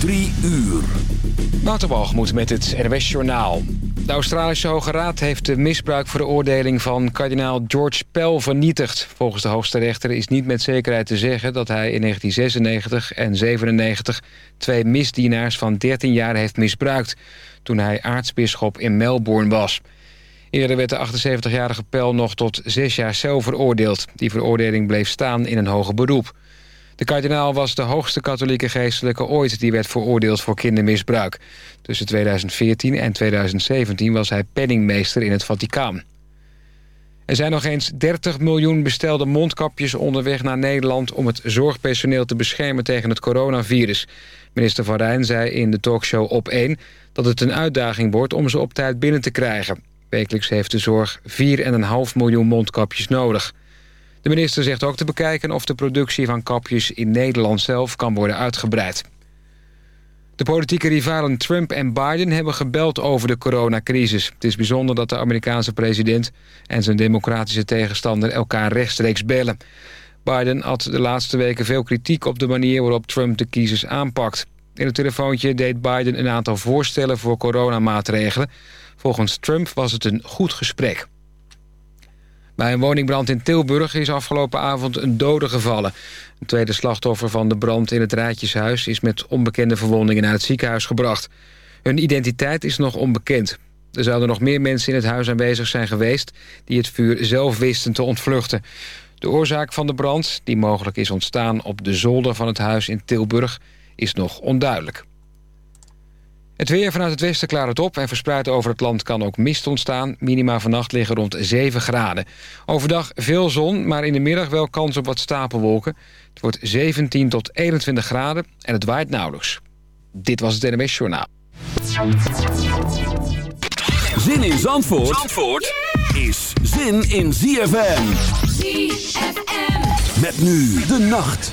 Drie uur. Waterbalgemoed met het NWS Journaal. De Australische Hoge Raad heeft de misbruikveroordeling van kardinaal George Pell vernietigd. Volgens de hoogste rechter is niet met zekerheid te zeggen... dat hij in 1996 en 97 twee misdienaars van 13 jaar heeft misbruikt... toen hij aartsbisschop in Melbourne was. Eerder werd de 78-jarige Pell nog tot zes jaar cel veroordeeld. Die veroordeling bleef staan in een hoger beroep. De kardinaal was de hoogste katholieke geestelijke ooit... die werd veroordeeld voor kindermisbruik. Tussen 2014 en 2017 was hij penningmeester in het Vaticaan. Er zijn nog eens 30 miljoen bestelde mondkapjes onderweg naar Nederland... om het zorgpersoneel te beschermen tegen het coronavirus. Minister Van Rijn zei in de talkshow Op1... dat het een uitdaging wordt om ze op tijd binnen te krijgen. Wekelijks heeft de zorg 4,5 miljoen mondkapjes nodig. De minister zegt ook te bekijken of de productie van kapjes in Nederland zelf kan worden uitgebreid. De politieke rivalen Trump en Biden hebben gebeld over de coronacrisis. Het is bijzonder dat de Amerikaanse president en zijn democratische tegenstander elkaar rechtstreeks bellen. Biden had de laatste weken veel kritiek op de manier waarop Trump de kiezers aanpakt. In het telefoontje deed Biden een aantal voorstellen voor coronamaatregelen. Volgens Trump was het een goed gesprek. Bij een woningbrand in Tilburg is afgelopen avond een dode gevallen. Een tweede slachtoffer van de brand in het Rijtjeshuis... is met onbekende verwondingen naar het ziekenhuis gebracht. Hun identiteit is nog onbekend. Er zouden nog meer mensen in het huis aanwezig zijn geweest... die het vuur zelf wisten te ontvluchten. De oorzaak van de brand, die mogelijk is ontstaan op de zolder van het huis in Tilburg... is nog onduidelijk. Het weer vanuit het westen klaart het op en verspreid over het land kan ook mist ontstaan. Minima vannacht liggen rond 7 graden. Overdag veel zon, maar in de middag wel kans op wat stapelwolken. Het wordt 17 tot 21 graden en het waait nauwelijks. Dit was het NMS Journaal. Zin in Zandvoort, Zandvoort is zin in ZFM. ZFM. Met nu de nacht.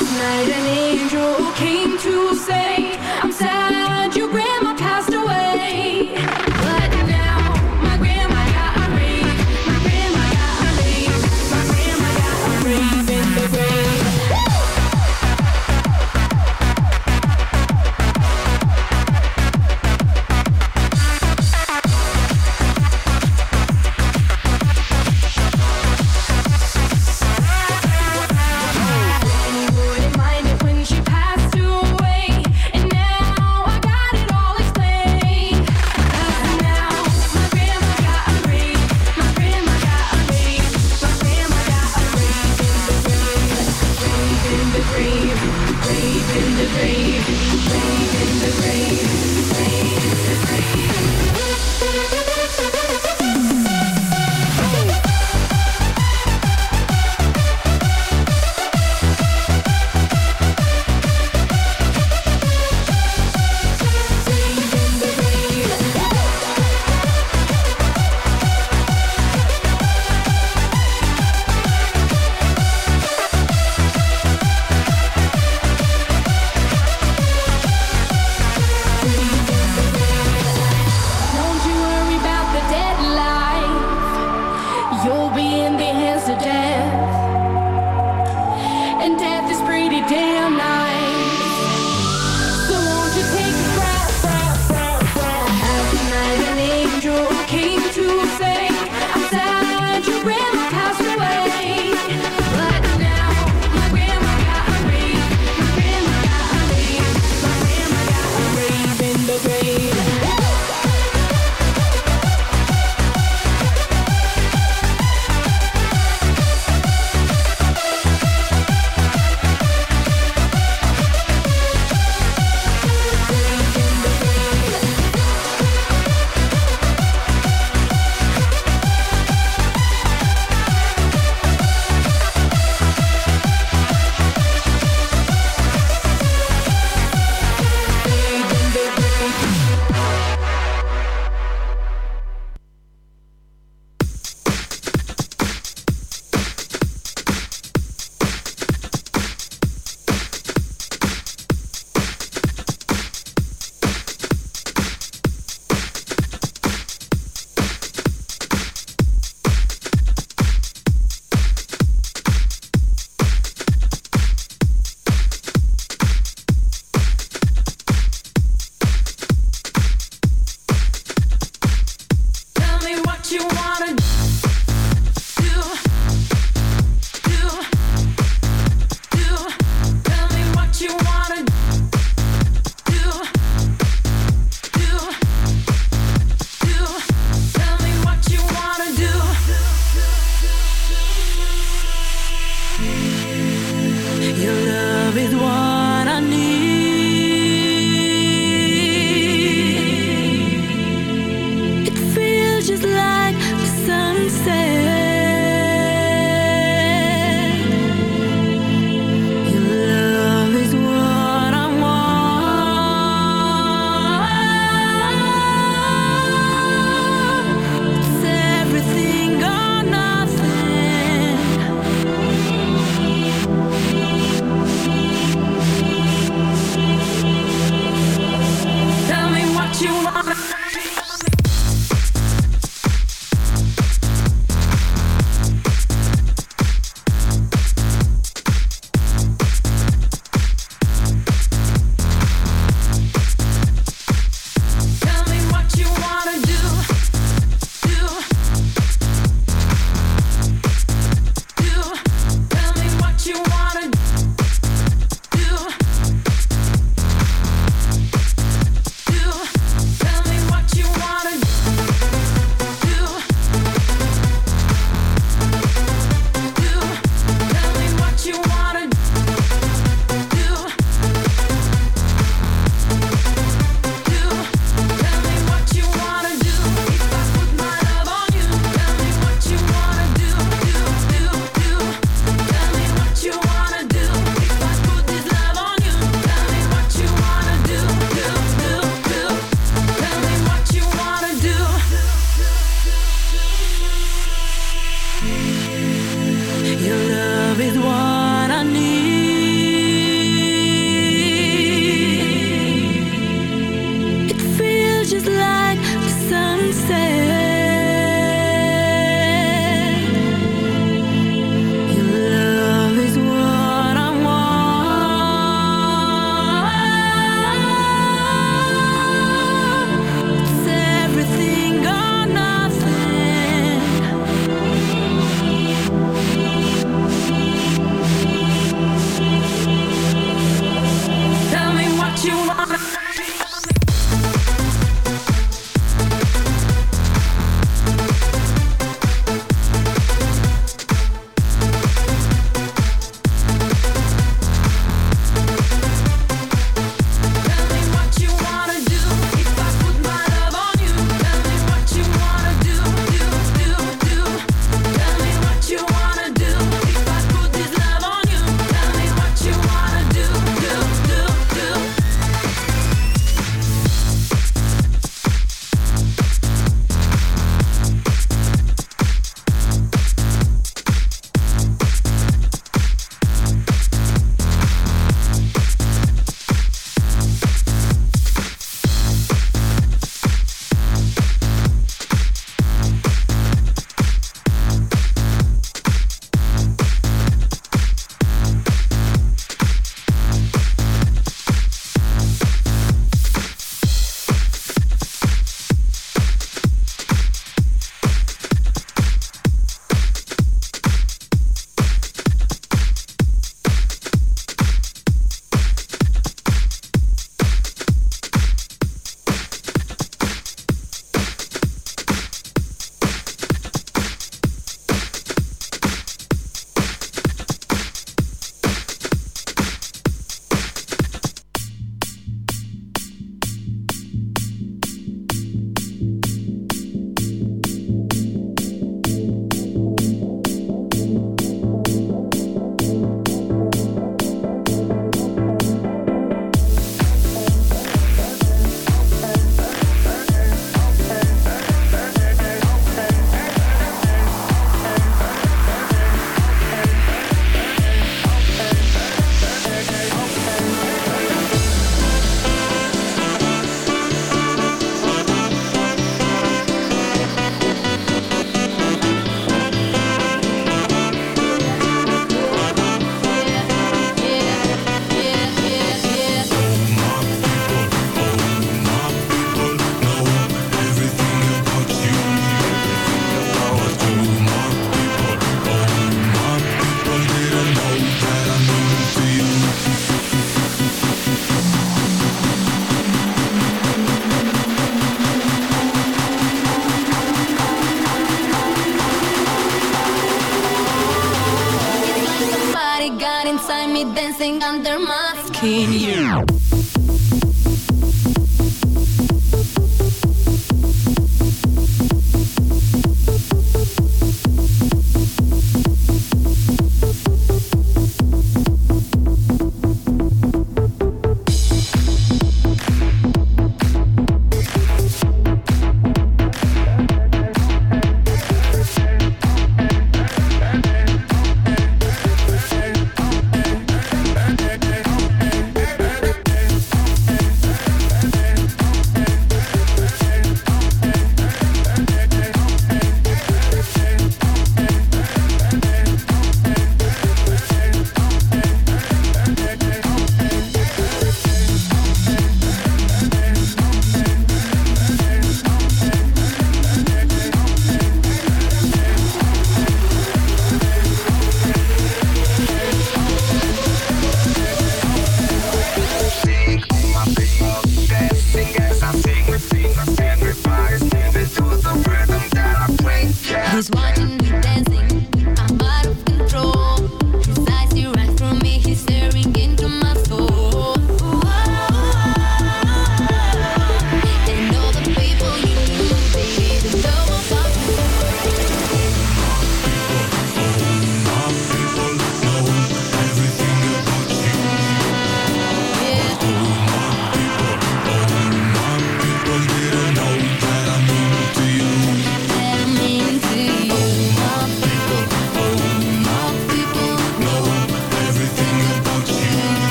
Night an angel came to say, I'm sad said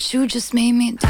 but you just made me die.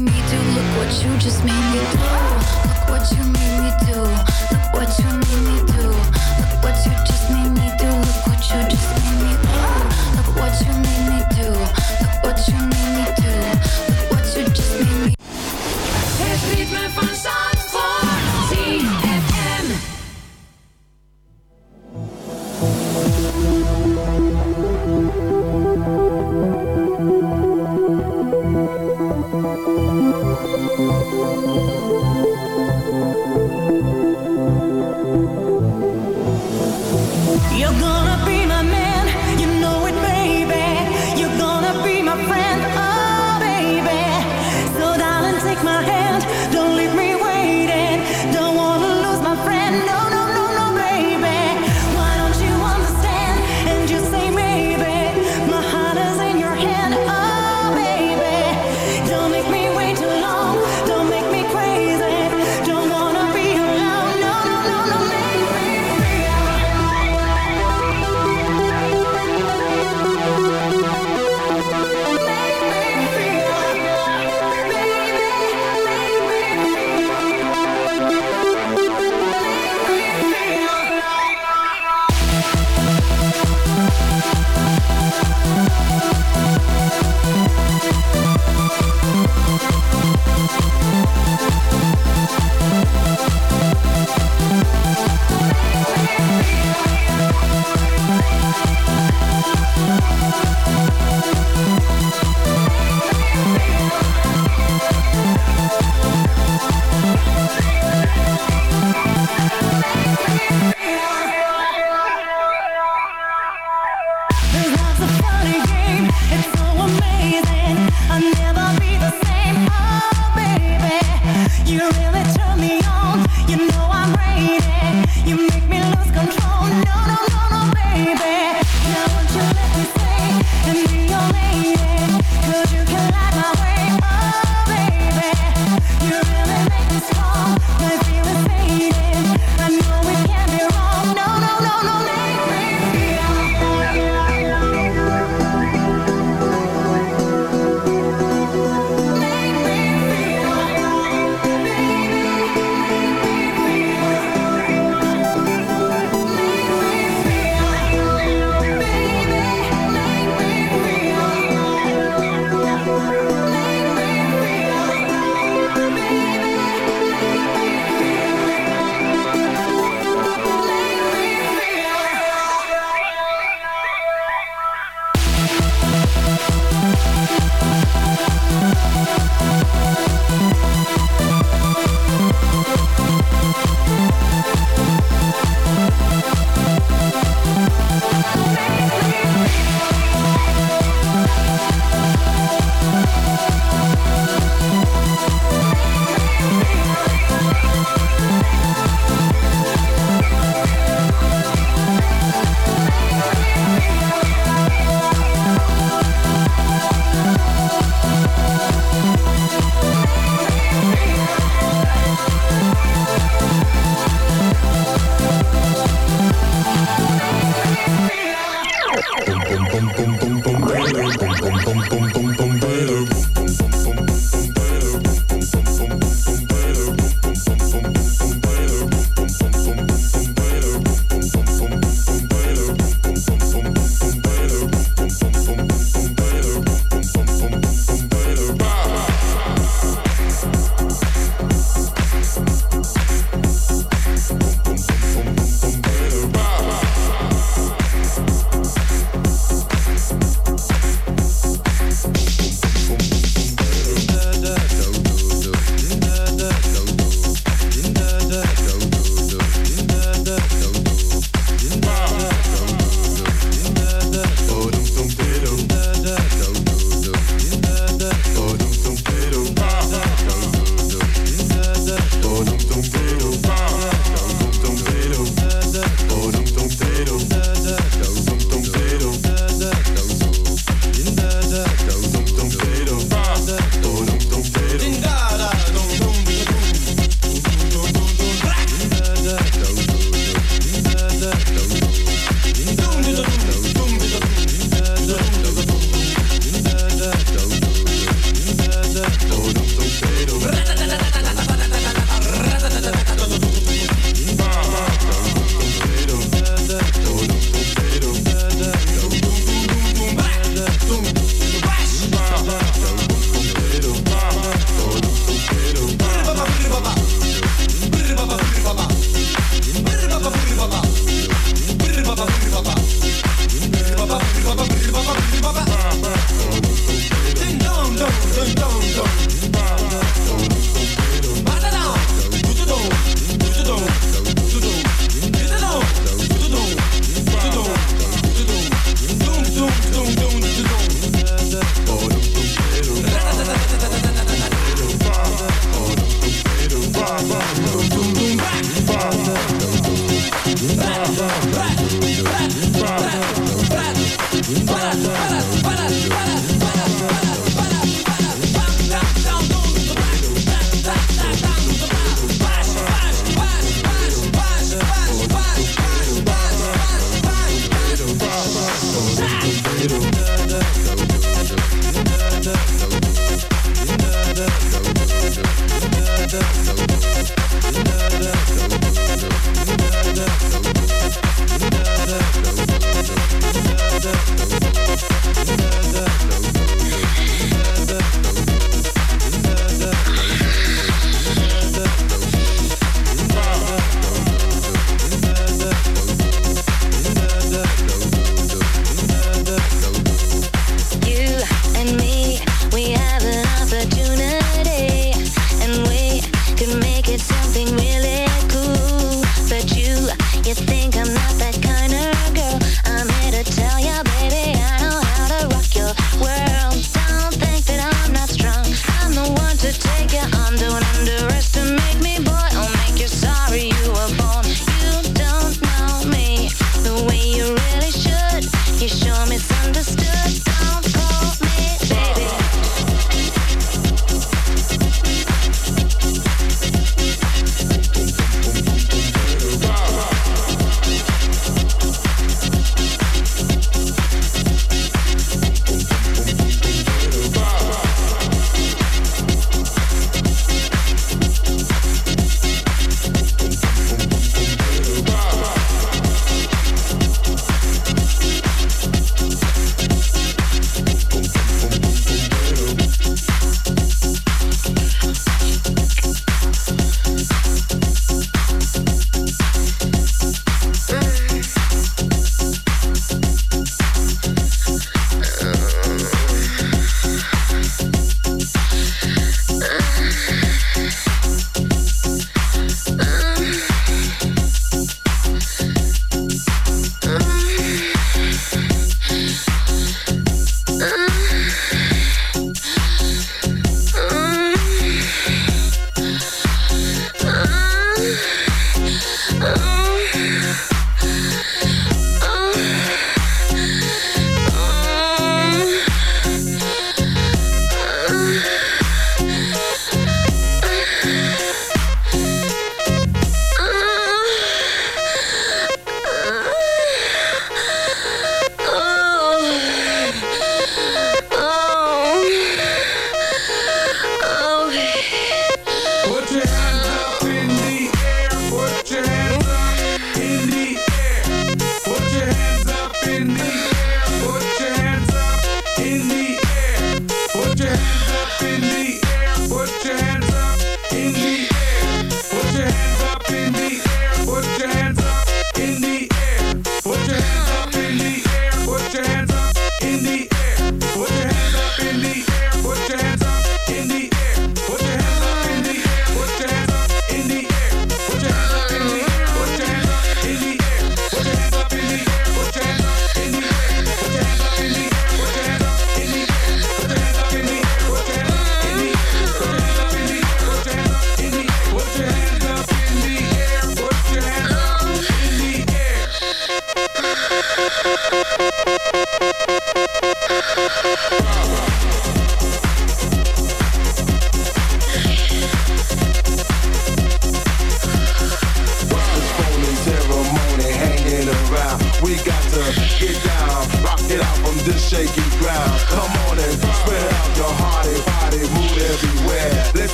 Thank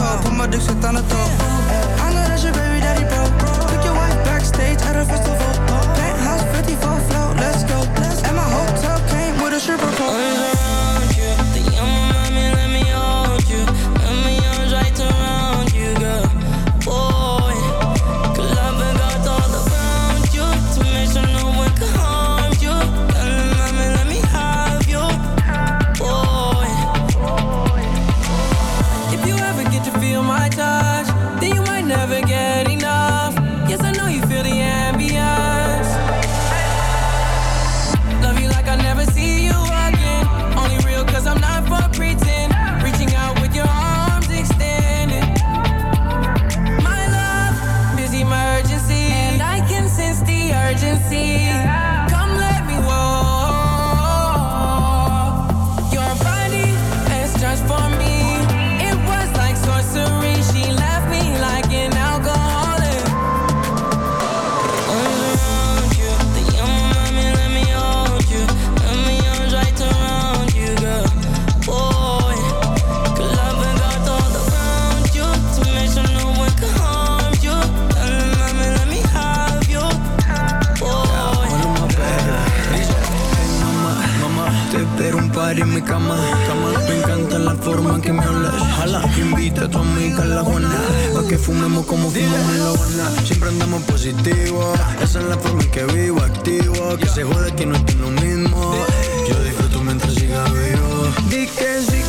Op mijn my zit aan on top. throat. I baby daddy, bro. Pick your wife backstage at a festival. que me hablas. Invita a tu amiga a la Juana. Pa' que fumemos como fumamos la Habana. Siempre andamos positivo. Esa es la forma en que vivo, activo. Que se jode que no estoy lo mismo. Yo disfruto mientras siga vivo. Di que sí.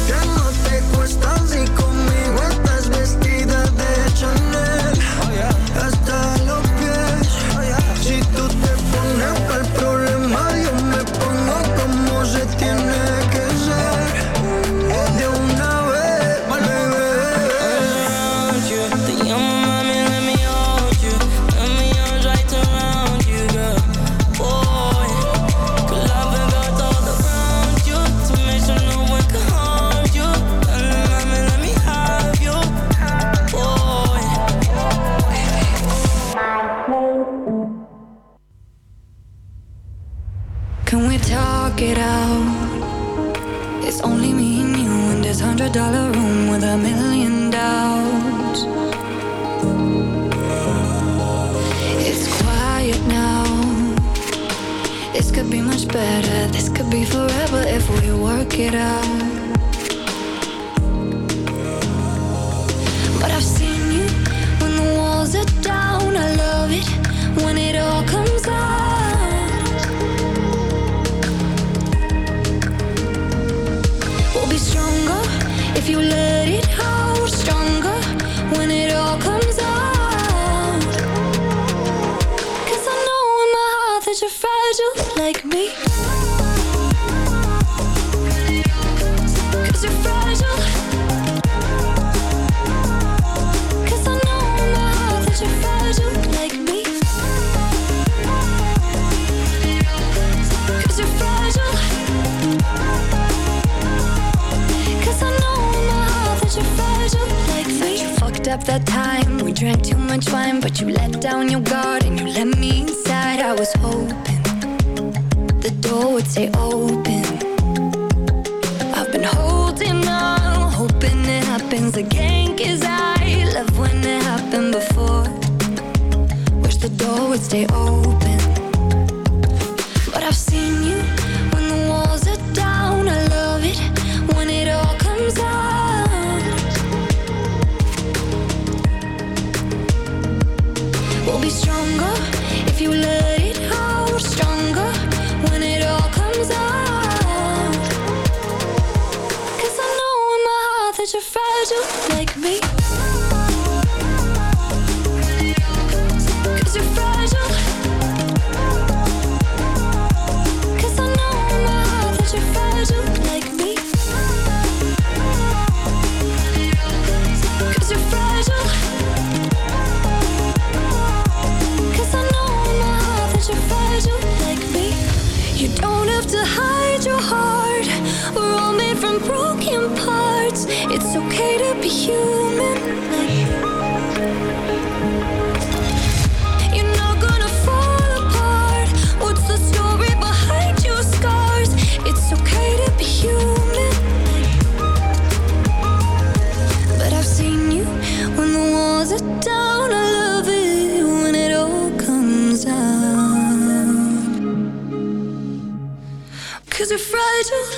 of when it happened before. Wish the door would stay open. But I've seen you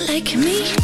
like me.